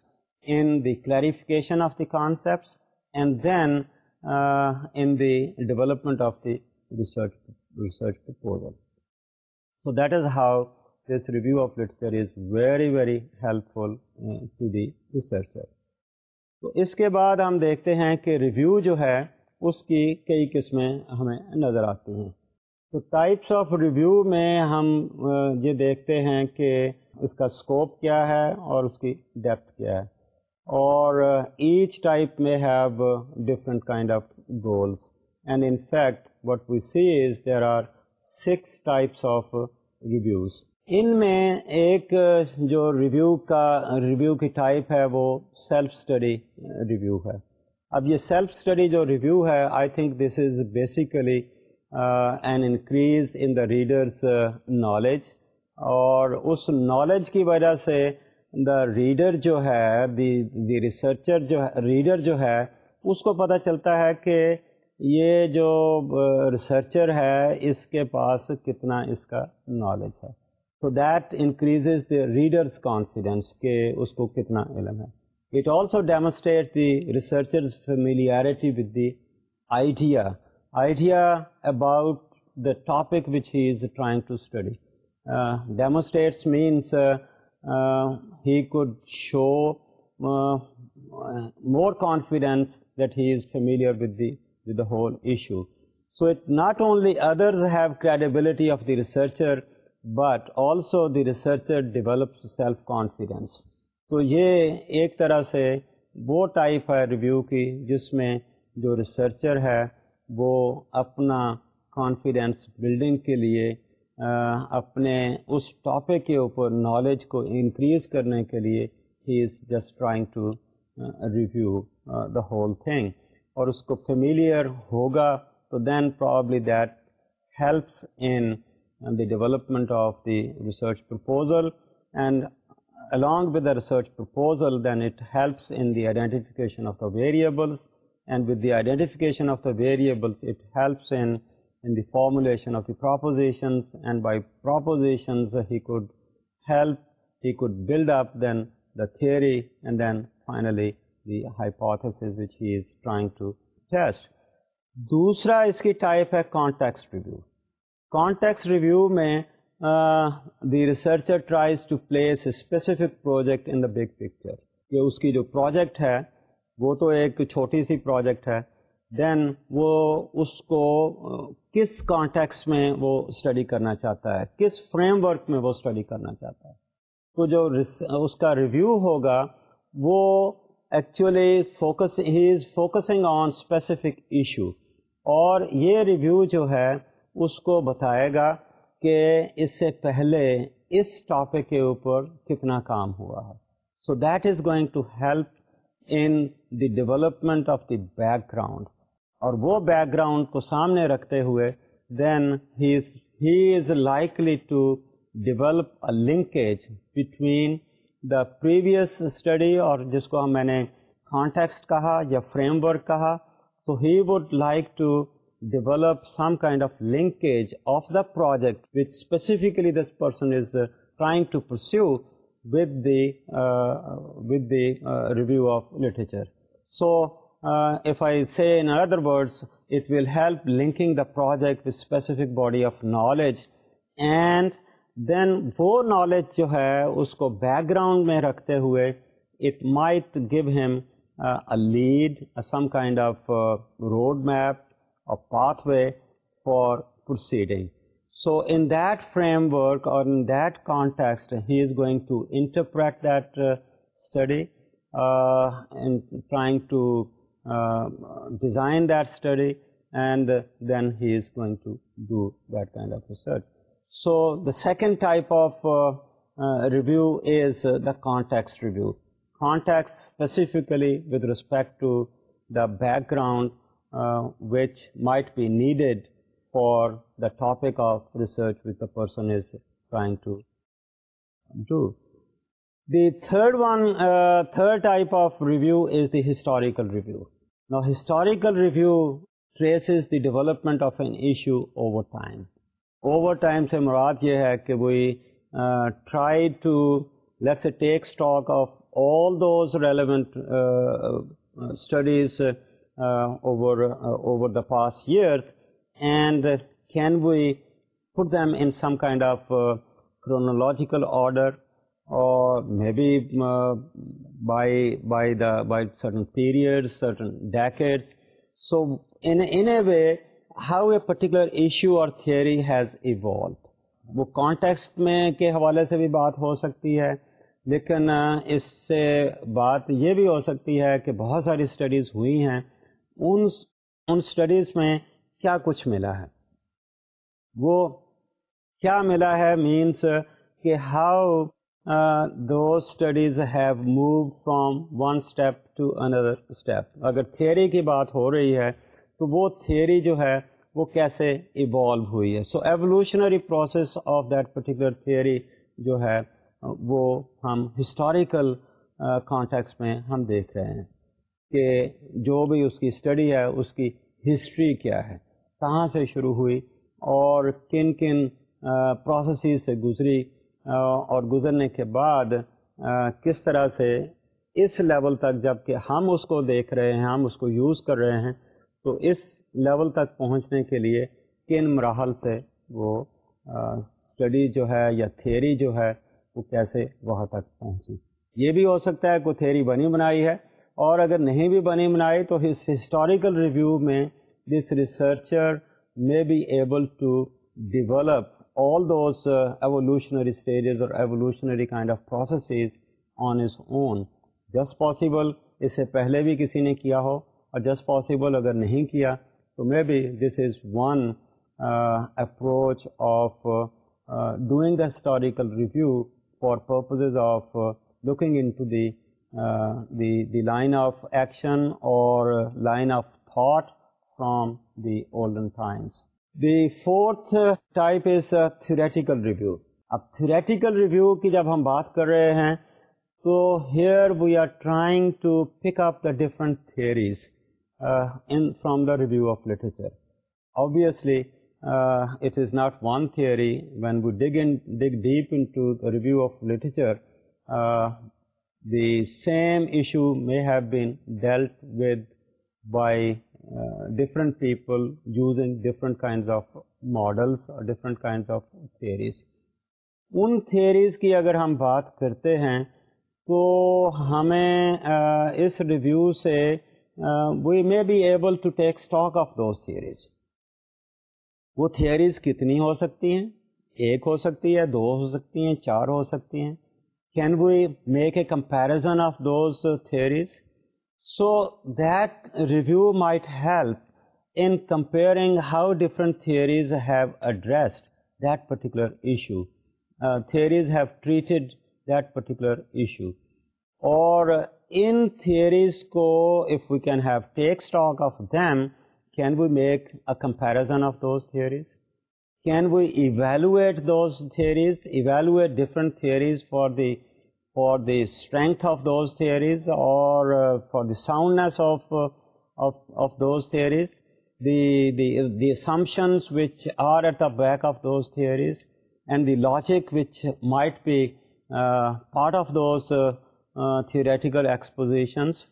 in the clarification of the concepts and then in development of دیچر so that is how this review of literature is very very helpful تو اس کے بعد ہم دیکھتے ہیں کہ review جو ہے اس کی کئی قسمیں ہمیں نظر آتی ہیں تو ٹائپس آف ریویو میں ہم یہ دیکھتے ہیں کہ اس کا اسکوپ کیا ہے اور اس کی ڈیپتھ کیا ہے اور ایچ ٹائپ میں have different kind of goals and in fact what we see is there are six types of reviews ان میں ایک جو ریویو کا ریویو کی ٹائپ ہے وہ سیلف اسٹڈی ریویو ہے اب یہ سیلف اسٹڈی جو ریویو ہے I think this is basically an increase in the readers knowledge اور اس نالج کی وجہ سے دا ریڈر جو ہے دی ریسرچر جو ریڈر جو ہے اس کو پتہ چلتا ہے کہ یہ جو ریسرچر uh, ہے اس کے پاس کتنا اس کا نالج ہے تو that increases the readers confidence کہ اس کو کتنا علم ہے It also demonstrates the researcher's familiarity with the idea about the topic which he is trying to study. Uh, demonstrates means uh, uh, he could show more confidence that he is familiar with the whole issue. So it not only others have credibility of the researcher, but also the researcher develops self-confidence. تو یہ ایک طرح سے وہ type ہے review کی جس میں جو ریسرچر ہے وہ اپنا کانفیڈینس بلڈنگ کے لیے اپنے اس ٹاپک کے اوپر نالج کو انکریز کرنے کے لیے he is just trying to review the whole thing اور اس کو فیملیئر ہوگا تو then probably that helps in the development of the research proposal and الانگرچ پرائی پرلڈ اپن تھیئری دینیز دوسرا اس کی ٹائپ ہے کانٹیکس ریویو میں the researcher tries to place specific project in the big picture کہ اس کی جو پروجیکٹ ہے وہ تو ایک چھوٹی سی پروجیکٹ ہے دین وہ اس کو کس کانٹیکس میں وہ اسٹڈی کرنا چاہتا ہے کس فریم ورک میں وہ اسٹڈی کرنا چاہتا ہے تو جو اس کا ریویو ہوگا وہ actually focus he is focusing on specific issue اور یہ ریویو جو ہے اس کو بتائے گا کہ اس سے پہلے اس ٹاپک کے اوپر کتنا کام ہوا ہے so that is going to help in the development of the background اور وہ بیک گراؤنڈ کو سامنے رکھتے ہوئے then he is he is likely to develop a linkage between the previous study اور جس کو میں نے کانٹیکسٹ کہا یا فریم ورک کہا تو he would like to develop some kind of linkage of the project what specifically this person is trying to pursue review of literature so if I see in other words it will help linking the project with specific body of knowledge and then وہ knowledge جو ہے اس کو back ground میں رکھتے ہوئے it might go ہم lead some kind of road map a pathway for proceeding. So in that framework or in that context, he is going to interpret that uh, study uh, and trying to uh, design that study, and then he is going to do that kind of research. So the second type of review is the context review. Context specifically with respect to the background which might be needed for the topic of research what person is trying to the third type of review is the historical review historical review traces the development of an issue over time over time سے مراد یہ ہے کہ وہ try to let's take stock of all those relevant studies over the past years and can we fit them in some kind of chronological order اور may be by by the certain period certain decades so in way how a particular issue اور theory has evolved وہ context میں کے حوالے سے بھی بات ہو سکتی ہے لیکن uh, اس سے بات یہ بھی ہو سکتی ہے کہ بہت ساری اسٹڈیز ہوئی ہیں ان ان اسٹڈیز میں کیا کچھ ملا ہے وہ کیا ملا ہے مینس کہ how do studies have move from one step to another step اگر تھیوری کی بات ہو رہی ہے تو وہ تھیری جو ہے وہ کیسے ایوالو ہوئی ہے سو evolutionary process of that particular theory جو ہے وہ ہم ہسٹوریکل کانٹیکس میں ہم دیکھ رہے ہیں کہ جو بھی اس کی اسٹڈی ہے اس کی ہسٹری کیا ہے کہاں سے شروع ہوئی اور کن کن پروسیسز سے گزری اور گزرنے کے بعد کس طرح سے اس لیول تک جب کہ ہم اس کو دیکھ رہے ہیں ہم اس کو یوز کر رہے ہیں تو اس لیول تک پہنچنے کے لیے کن مراحل سے وہ اسٹڈی جو ہے یا تھیری جو ہے وہ کیسے وہاں تک پہنچی یہ بھی ہو سکتا ہے کوئی تھیری بنی بنائی ہے اور اگر نہیں بھی بنی بنائی تو اس ہسٹوریکل ریویو میں this researcher may be able to develop all those evolutionary stages اور evolutionary kind of processes on own جس پاسبل سے پہلے بھی کسی نے کیا ہو اور جس پاسبل اگر نہیں کیا تو may be this is one approach of doing the historical review for purposes of looking into the the line of action اور line of thought from the فورتھریٹیکل اب تھیریٹیکل کی جب ہم بات کر رہے ہیں تو here we are trying to pick up theories from the review of literature obviously it is not one theory when we review of literature the same issue may have been dealt with by different people using different kinds of models اور different kinds of theories ان theories کی اگر ہم بات کرتے ہیں تو ہمیں uh, اس ریویو سے we may be able to take stock of those theories وہ تھیریز کتنی ہو سکتی ہیں ایک ہو سکتی ہے دو ہو سکتی ہیں چار ہو سکتی ہیں Can we make a comparison of those theories? So that review might help in comparing how different theories have addressed that particular issue. Uh, theories have treated that particular issue. Or in theories, if we can take stock of them, can we make a comparison of those theories? can we evaluate those theories, evaluate different theories for the strength of those theories or uh, for the soundness of uh, those theories, the assumptions which are at the back of those theories, and the logic which might be uh, part of those theoretical expositions.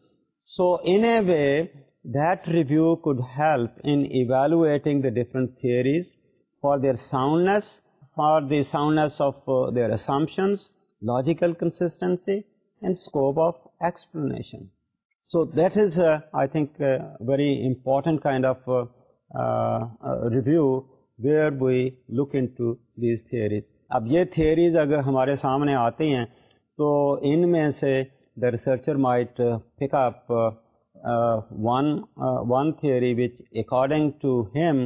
So in a way, that review could help in evaluating the different theories for their soundness for the soundness of their assumptions logical consistency and scope of explanation so that is I think very important kind of review where we look into these theories اب یہ theories اگر ہمارے سامنے آتی ہیں تو ان میں سے the researcher might pick up one one theory which according to him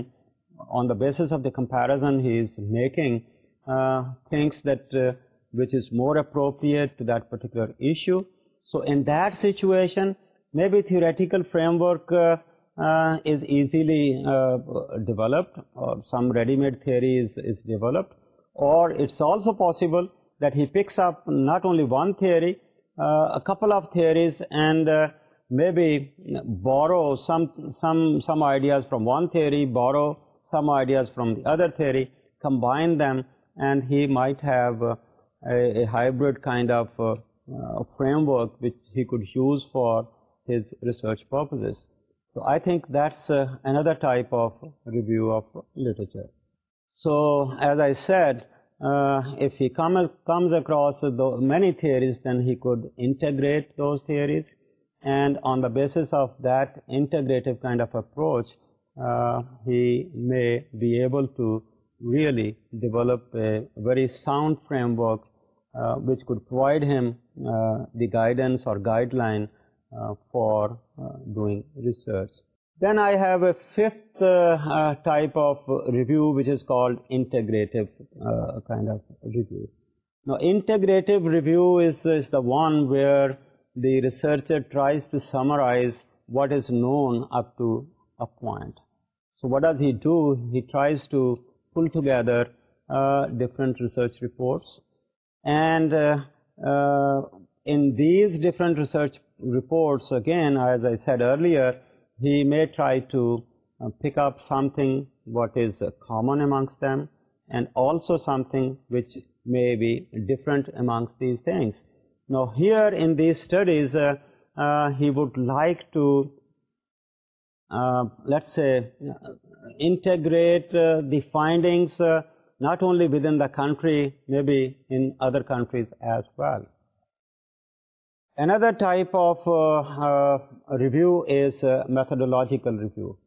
on the basis of the comparison he is making, uh, thinks that uh, which is more appropriate to that particular issue. So in that situation, maybe theoretical framework uh, is easily developed, or some ready-made theory is developed, or it's also possible that he picks up not only one theory, a couple of theories, and maybe borrow some ideas from one theory, borrow some ideas from the other theory, combine them, and he might have a hybrid kind of uh, uh, framework which he could use for his research purposes. So I think that's uh, another type of review of literature. So as I said, if he comes across many theories, then he could integrate those theories, and on the basis of that integrative kind of approach, he may be able to really develop a very sound framework uh, which could provide him uh, the guidance or guideline uh, for doing research. Then I have a fifth type of review, which is called integrative kind of review. Now, integrative review is the one where the researcher tries to summarize what is known up to a point. So what does he do? He tries to pull together uh, different research reports, and uh, uh, in these different research reports, again, as I said earlier, he may try to pick up something what is common amongst them, and also something which may be different amongst these things. Now here in these studies, he would like to uh, let's say, uh, integrate uh, the findings not only within the country, maybe in other countries as well. Another type of review is methodological review.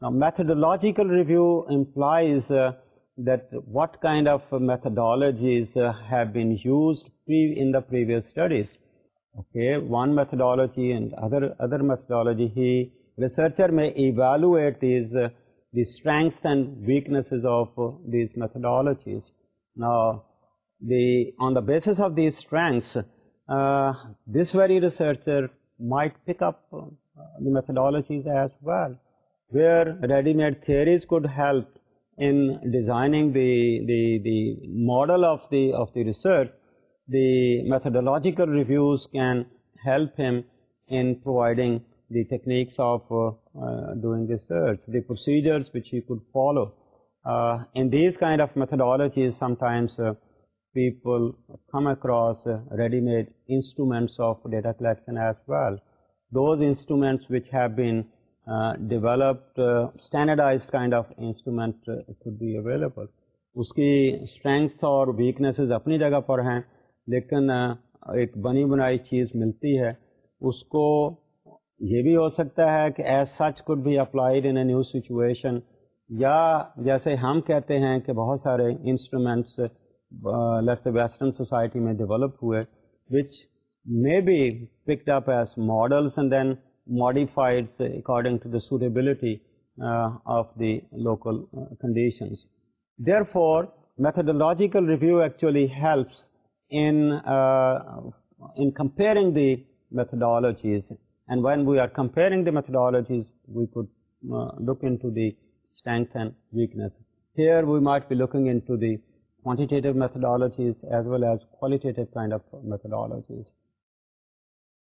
Now, methodological review implies that what kind of methodologies have been used in the previous studies. Okay, one methodology and other methodology, he Researcher may evaluate the strengths and weaknesses of these methodologies. Now, on the basis of these strengths, uh, this very researcher might pick up uh, the methodologies as well, where ready-made theories could help in designing the model of the research. The methodological reviews can help him in providing the techniques of uh, doing research, the procedures which he could follow. Uh, in these kind of methodologies, sometimes uh, people come across uh, ready-made instruments of data collection as well. Those instruments which have been uh, developed, uh, standardized kind of instrument uh, could be available. اس کی strengths اور weaknesses اپنی جگہ پر ہیں لیکن ایک بنی بنائی چیز ملتی ہے اس کو یہ بھی ہو سکتا ہے کہ as such could be applied in a new situation یا جیسے ہم کہتے ہیں کہ بہت سارے انسٹرومینٹس ویسٹرن سوسائٹی میں ڈیولپ ہوئے which may be picked up as models and then modified suitability of the local conditions therefore methodological review actually helps in comparing the methodologies And when we are comparing the methodologies, we could uh, look into the strength and weakness. Here we might be looking into the quantitative methodologies as well as qualitative kind of methodologies.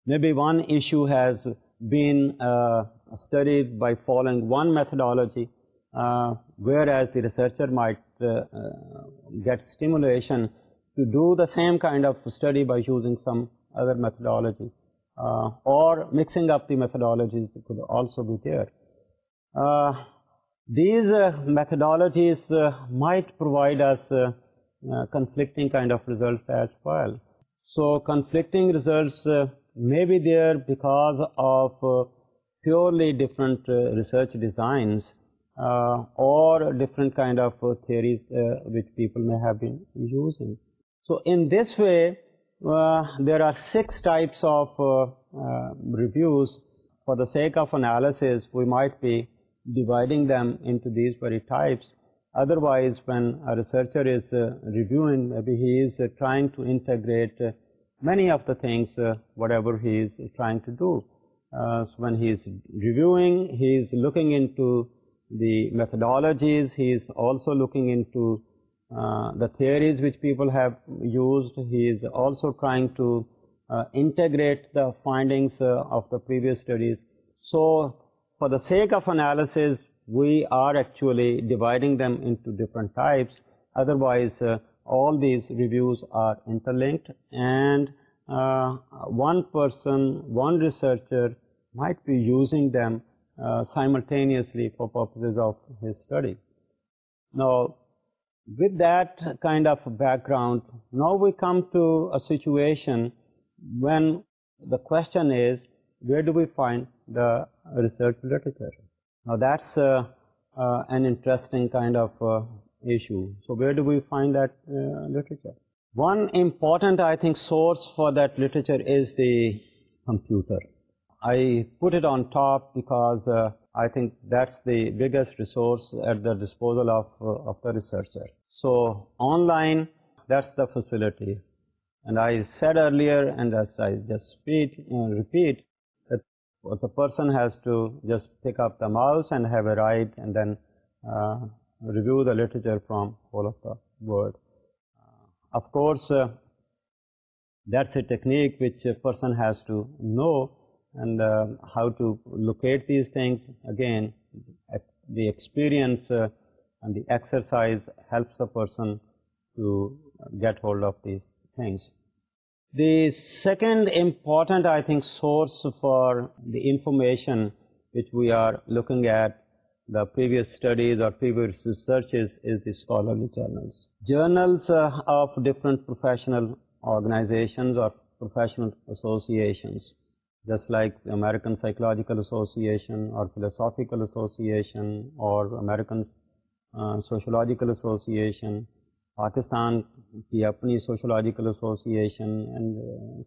Maybe one issue has been uh, studied by following one methodology, uh, whereas the researcher might get stimulation to do the same kind of study by using some other methodology. Methodologies to also bear these methodologies might provide conflicting kind of ریزلٹسٹنگ results may be there because of purely different research designs اور different kind of theories people so in this way Uh, there are 6 types of uh, uh, reviews. For the sake of analysis, we might be dividing them into these very types. Otherwise, when a researcher is reviewing, maybe he is trying to integrate many of the things, whatever he is trying to do. So when he is reviewing, he is looking into the methodologies, he is also looking into uh, the theories which people have used, he is also trying to uh, integrate the findings uh, of the previous studies. So, for the sake of analysis, we are actually dividing them into different types. Otherwise, all these reviews are interlinked, and one person, one researcher might be using them simultaneously for purposes of his study. Now, with that kind of background, now we come to a situation when the question is, where do we find the research literature? Now that's uh, uh, an interesting kind of uh, issue. So where do we find that literature? One important, I think, source for that literature is the computer. I put it on top because I think that's the biggest resource at the disposal uh, of the researcher. So online, that's the facility. And I said earlier, and as I just repeat, that the person has to just pick up the mouse and have a write, and then uh, review the literature from all of the world. Uh, of course, that's a technique which a person has to know, and how to locate these things again the experience the exercise helps person to get hold of these things the second important I think source for the information we are looking at the previous studies اور just like American psychological association اور philosophical ایسوسن اور American سوشولاجیکل ایسوسن Pakistan کی اپنی sociological and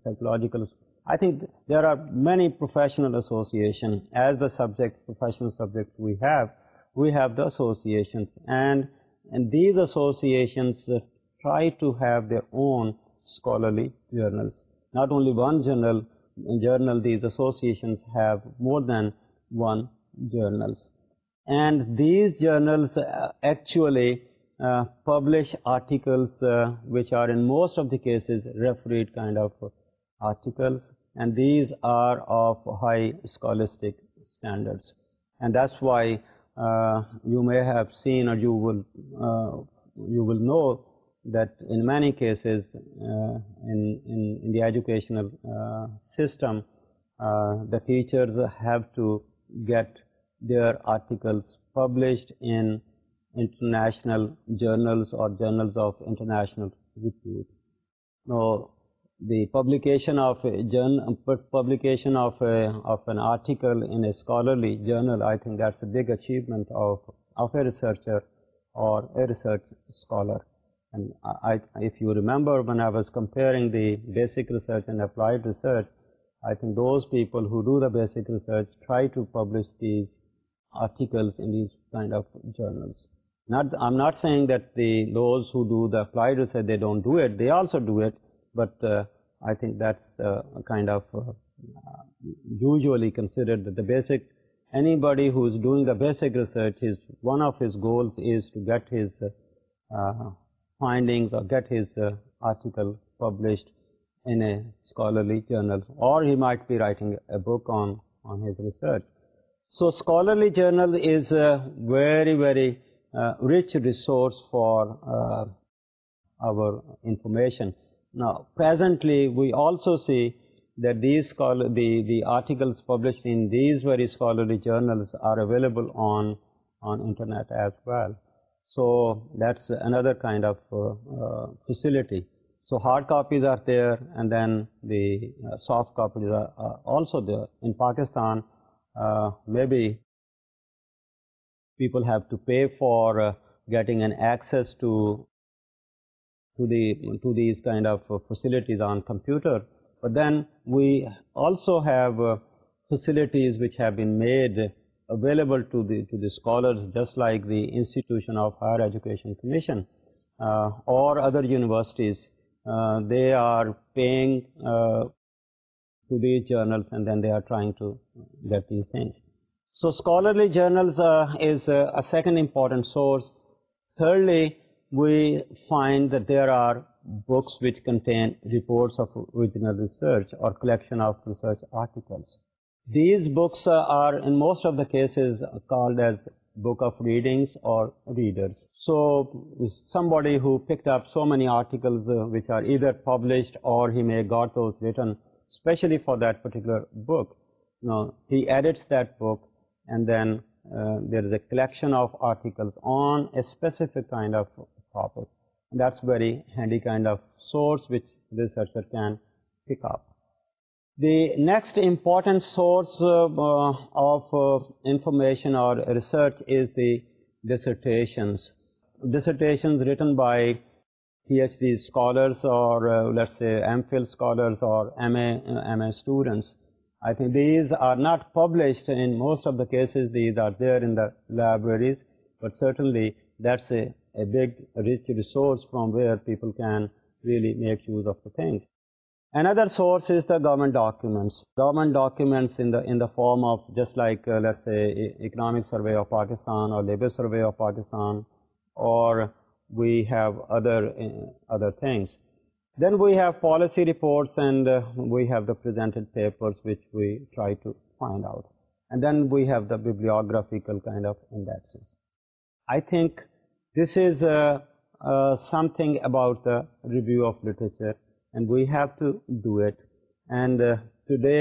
psychological I think there are many professional association as the subject professional subject we have we have the associations and these associations try to have their own scholarly journals not only one journal journal, these associations have more than one journals. And these journals uh, actually uh, publish articles uh, which are in most of the cases refereed kind of articles, and these are of high scholastic standards. And that's why you may have seen, or you will know that in many cases India educational system the features have to get their articles published international journals اور big اچیومنٹرچر اور If you remember, when I was comparing the basic research and applied research, I think those people who do the basic research try to publish these articles in these kind of journals. I'm not saying that those who do the applied research, they don't do it. They also do it, but uh, I think that's uh, kind of uh, usually considered that the basic, anybody who is doing the basic research, one of his goals is to get his finding that his article published in scholarly journal or book on research so scholarly journal is a very very rich resource for over information presently we also see the articles published in these very scholarly journals are available So that's another kind of uh, uh, facility. So hard copies are there, and then the uh, soft copies are also there. In Pakistan, maybe people have to pay for getting an access to these kind of facilities on computer. But then we also have facilities which have been made available just like the institution of higher education اور other universities they آرگ ٹوڈنگ to get these things scholarly journals important source thirdly we find that there are books which contain reports آفنل research اور collection of research articles these books are in most of the cases called as book of reading اور so many articles which are either published اور then there is a collection of articles on اےک of topic that's very handy kind of سورسرچر pick up The next important source uh, uh, of uh, information or research is the dissertations. Dissertations written by PhD scholars or let's say MPhil scholars or MA students. I think these are not published in most of the cases. These are there in the libraries, but certainly that's a big rich resource from where people can really make use of the things. Another source is the government documents. Government documents in the form of just like uh, let's say Economic Survey of Pakistan or Labor Survey of Pakistan, or we have other uh, things. Then we have policy reports, and uh, we have the presented papers which we try to find out. And then we have the bibliographical kind of indexes. I think this is something about the review of literature and we have to do it and today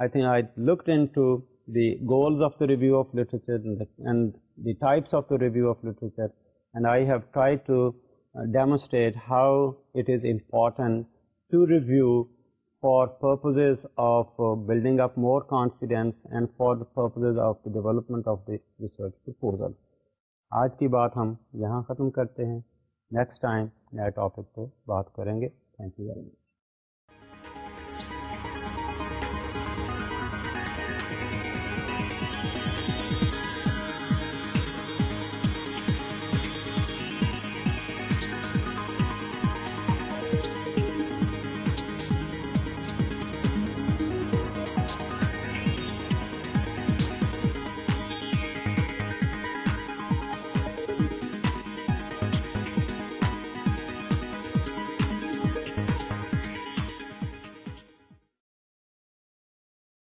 I think I look in goals of the review of literature and the types of the review of literature and I have try to demonstrate how it is important for purpose of building up more confidence and for purpose of the development of the research to پور آج کی بات ہم یہاں ختم کرتے ہیں next time نئے ٹاپک پہ بات کریں گے تھینک یو